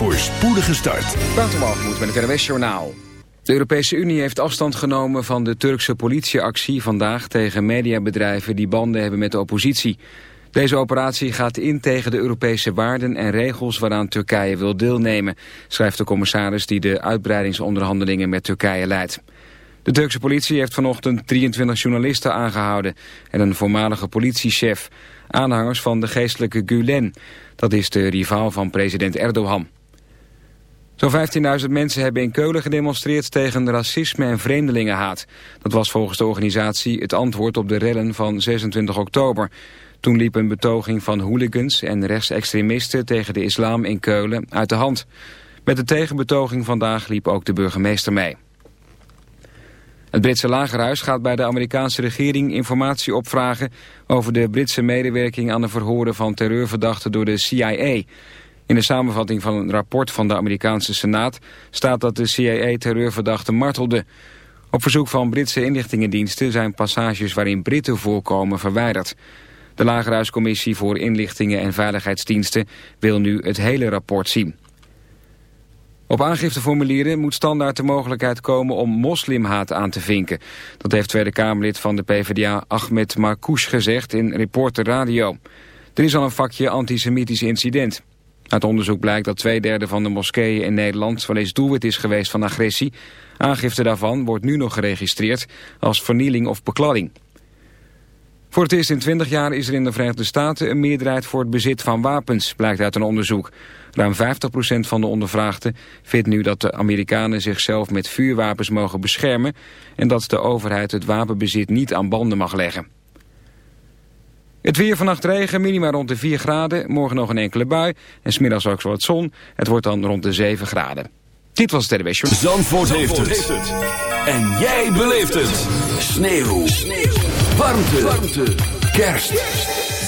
Voor spoedige start. moet met het RWS Journaal. De Europese Unie heeft afstand genomen van de Turkse politieactie vandaag tegen mediabedrijven die banden hebben met de oppositie. Deze operatie gaat in tegen de Europese waarden en regels waaraan Turkije wil deelnemen, schrijft de commissaris die de uitbreidingsonderhandelingen met Turkije leidt. De Turkse politie heeft vanochtend 23 journalisten aangehouden en een voormalige politiechef, aanhangers van de geestelijke Gulen. Dat is de rivaal van president Erdogan. Zo'n 15.000 mensen hebben in Keulen gedemonstreerd tegen racisme en vreemdelingenhaat. Dat was volgens de organisatie het antwoord op de rellen van 26 oktober. Toen liep een betoging van hooligans en rechtsextremisten tegen de islam in Keulen uit de hand. Met de tegenbetoging vandaag liep ook de burgemeester mee. Het Britse lagerhuis gaat bij de Amerikaanse regering informatie opvragen over de Britse medewerking aan de verhoren van terreurverdachten door de CIA. In de samenvatting van een rapport van de Amerikaanse Senaat staat dat de CIA terreurverdachten martelde. Op verzoek van Britse inlichtingendiensten zijn passages waarin Britten voorkomen verwijderd. De Lagerhuiscommissie voor Inlichtingen en Veiligheidsdiensten wil nu het hele rapport zien. Op aangifteformulieren moet standaard de mogelijkheid komen om moslimhaat aan te vinken. Dat heeft Tweede Kamerlid van de PvdA Ahmed Marcouch gezegd in Reporter Radio. Er is al een vakje antisemitisch incident. Uit onderzoek blijkt dat twee derde van de moskeeën in Nederland wel eens doelwit is geweest van agressie. Aangifte daarvan wordt nu nog geregistreerd als vernieling of bekladding. Voor het eerst in 20 jaar is er in de Verenigde Staten een meerderheid voor het bezit van wapens, blijkt uit een onderzoek. Ruim 50% van de ondervraagden vindt nu dat de Amerikanen zichzelf met vuurwapens mogen beschermen en dat de overheid het wapenbezit niet aan banden mag leggen. Het weer vannacht regen, minima rond de 4 graden. Morgen nog een enkele bui. En smiddags ook zo wat zon. Het wordt dan rond de 7 graden. Dit was het RWS Zandvoort, Zandvoort heeft, het. En jij beleeft het. Sneeuw. Sneeuw. Warmte. Warmte. Kerst.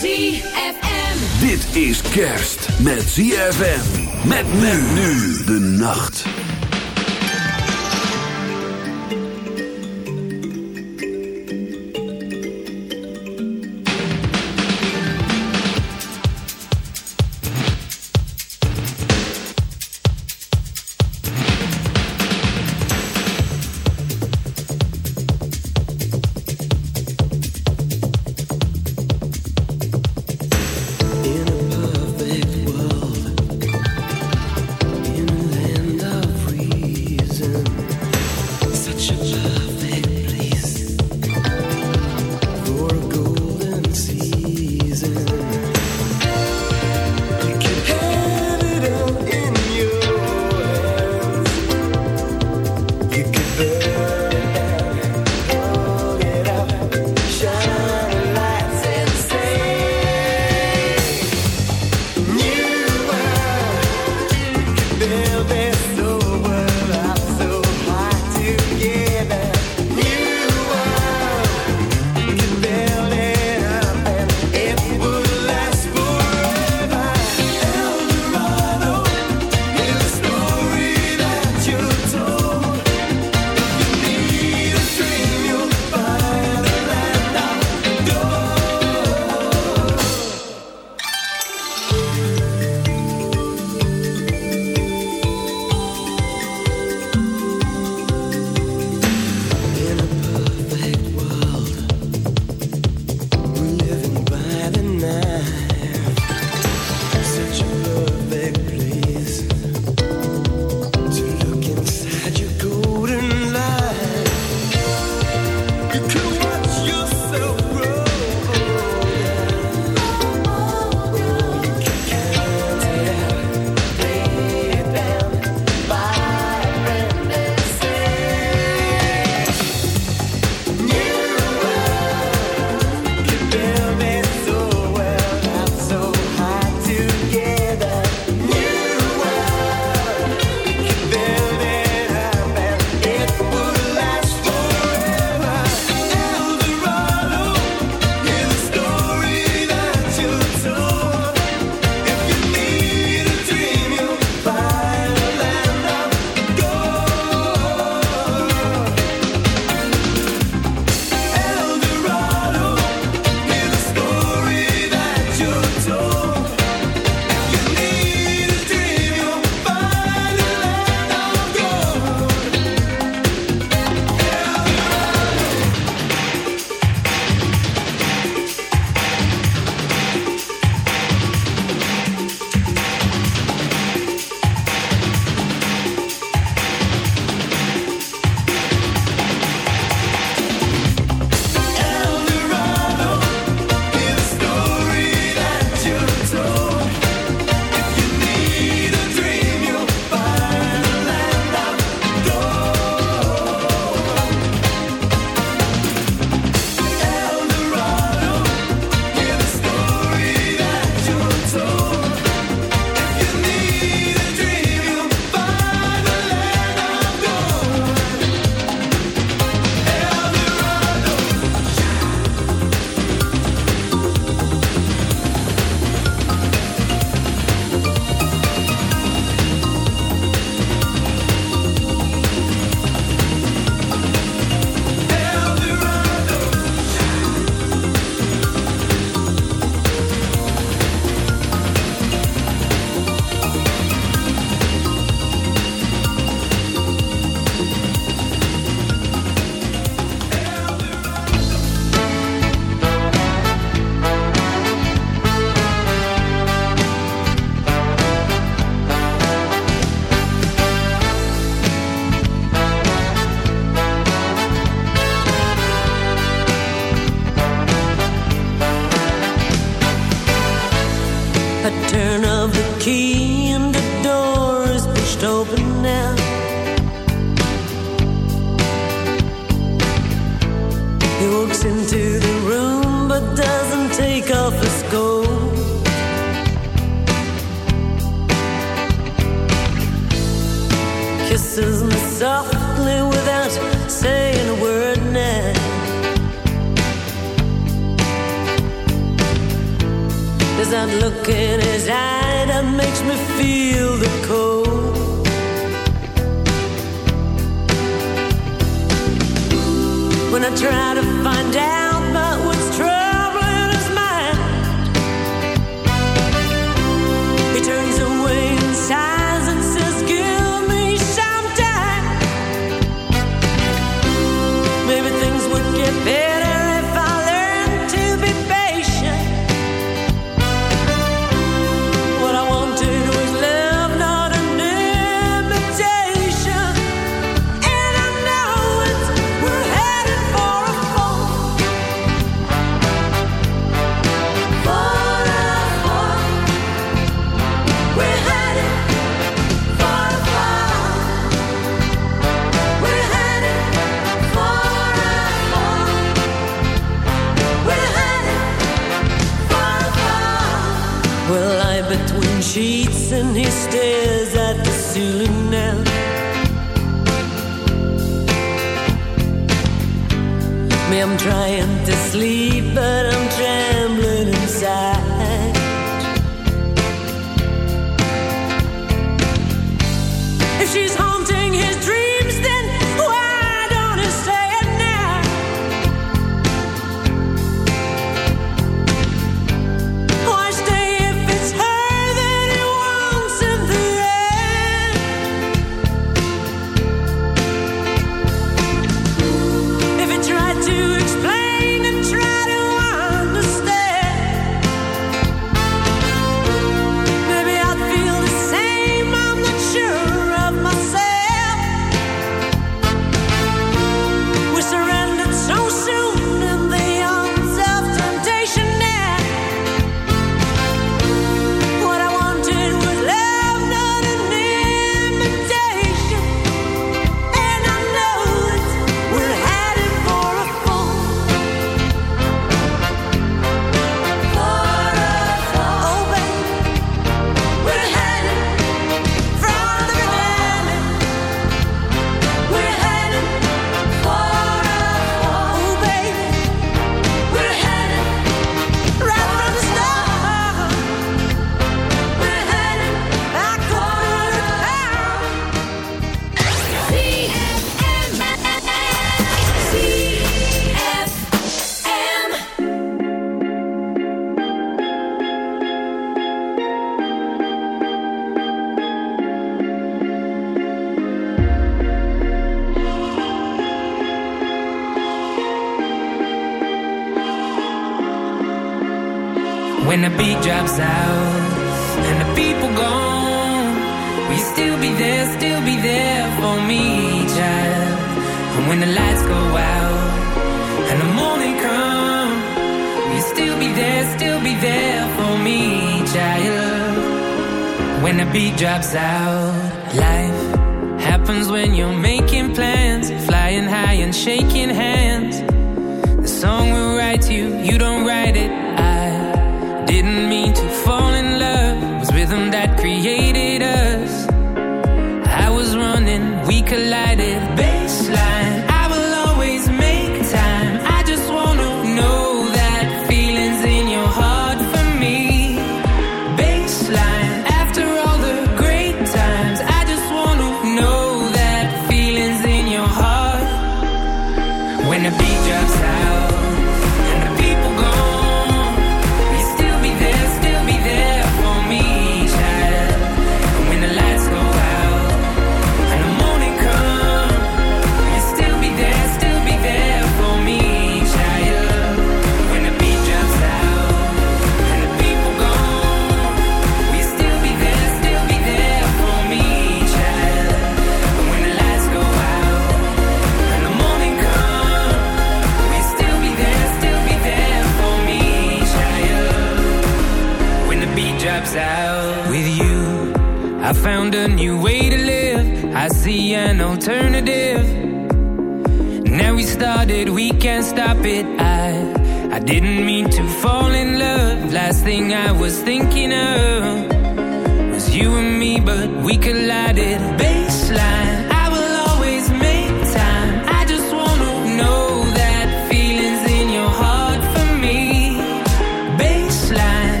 ZFM. Dit is kerst met ZFM. Met men nu de nacht.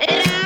Yeah.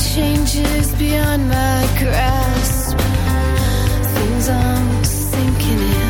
changes beyond my grasp. Things I'm sinking in.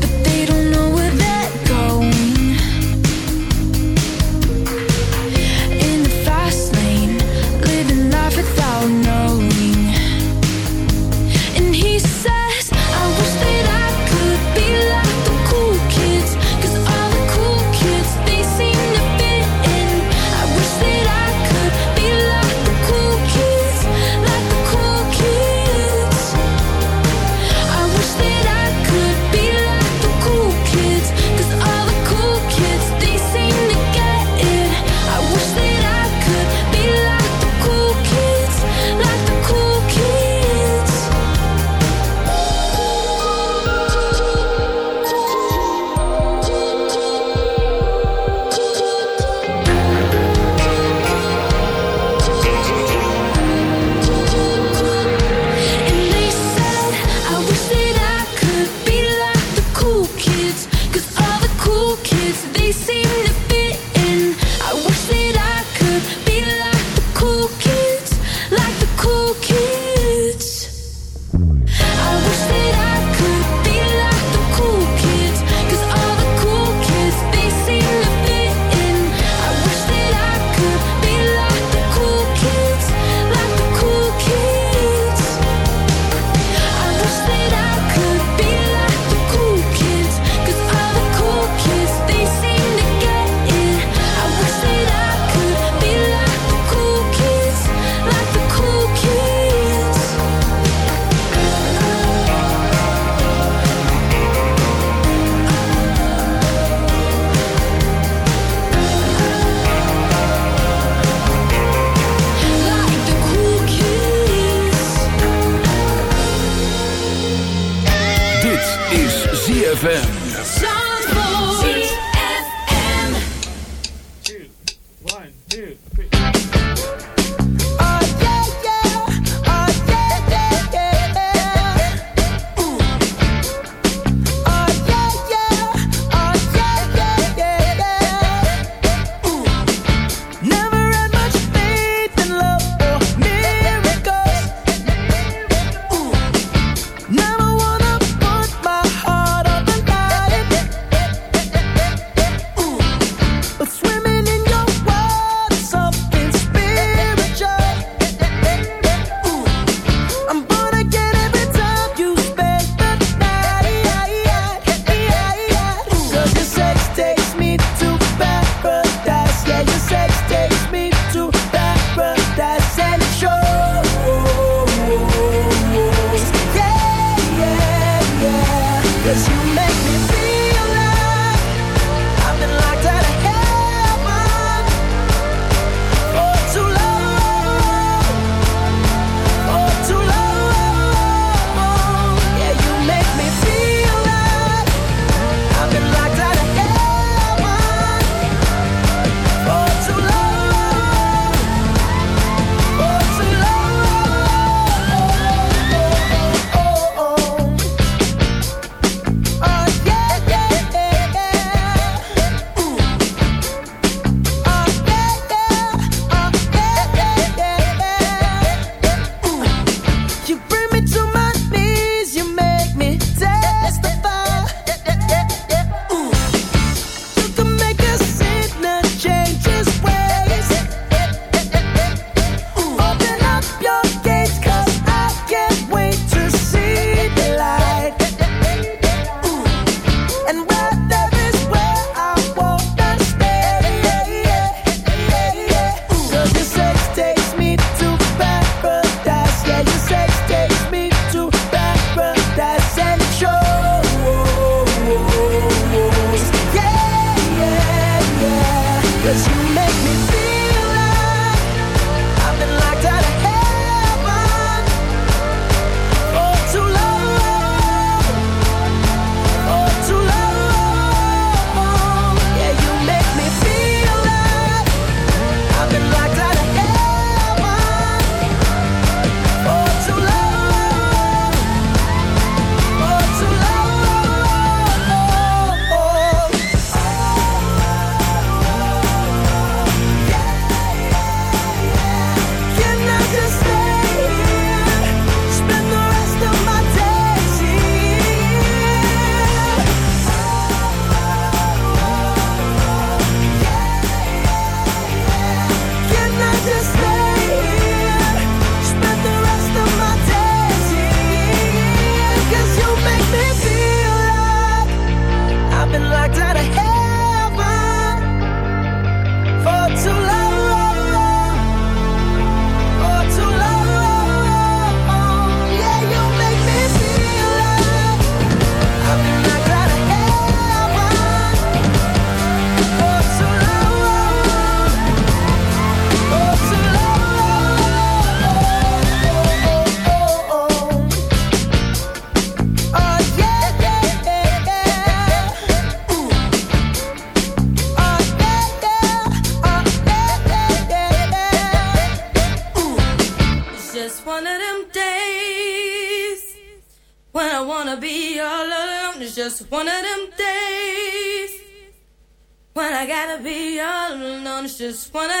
just wanna